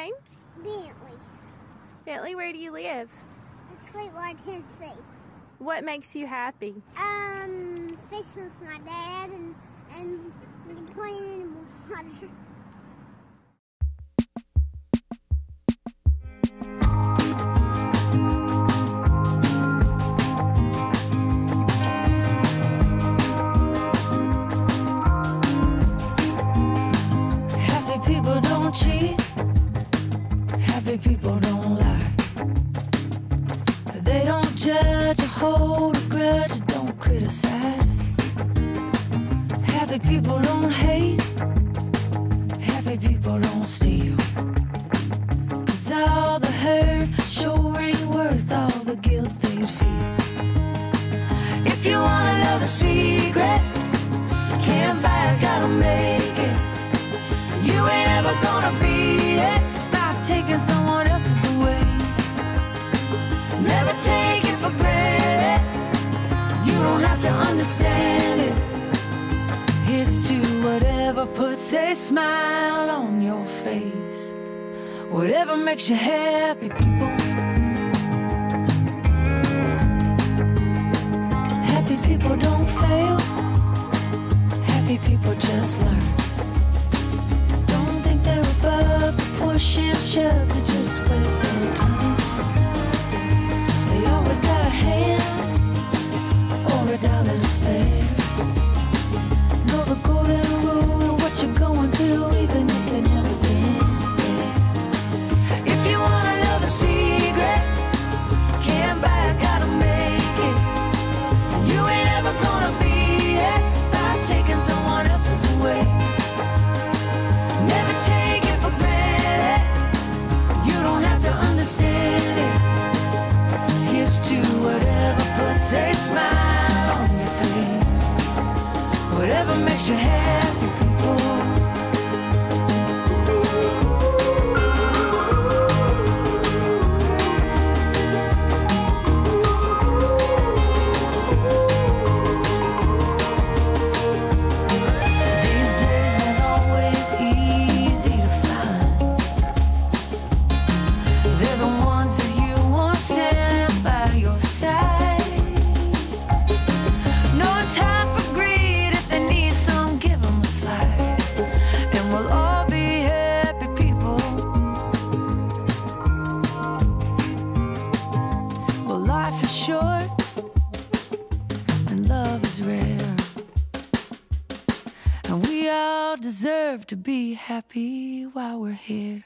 name? Bentley. Bentley, where do you live? Sweetwater, Tennessee. What makes you happy? Um, fishing with my dad and and playing in the water. Happy people don't cheat. Don't. Happy people don't hate. Don't have to understand it. Here's to whatever puts a smile on your face. Whatever makes you happy, people. Happy people don't fail. Happy people just learn. Don't think they're above the push and shove. They just wait their turn. They always got a hand a makes you happy, short and love is rare. And we all deserve to be happy while we're here.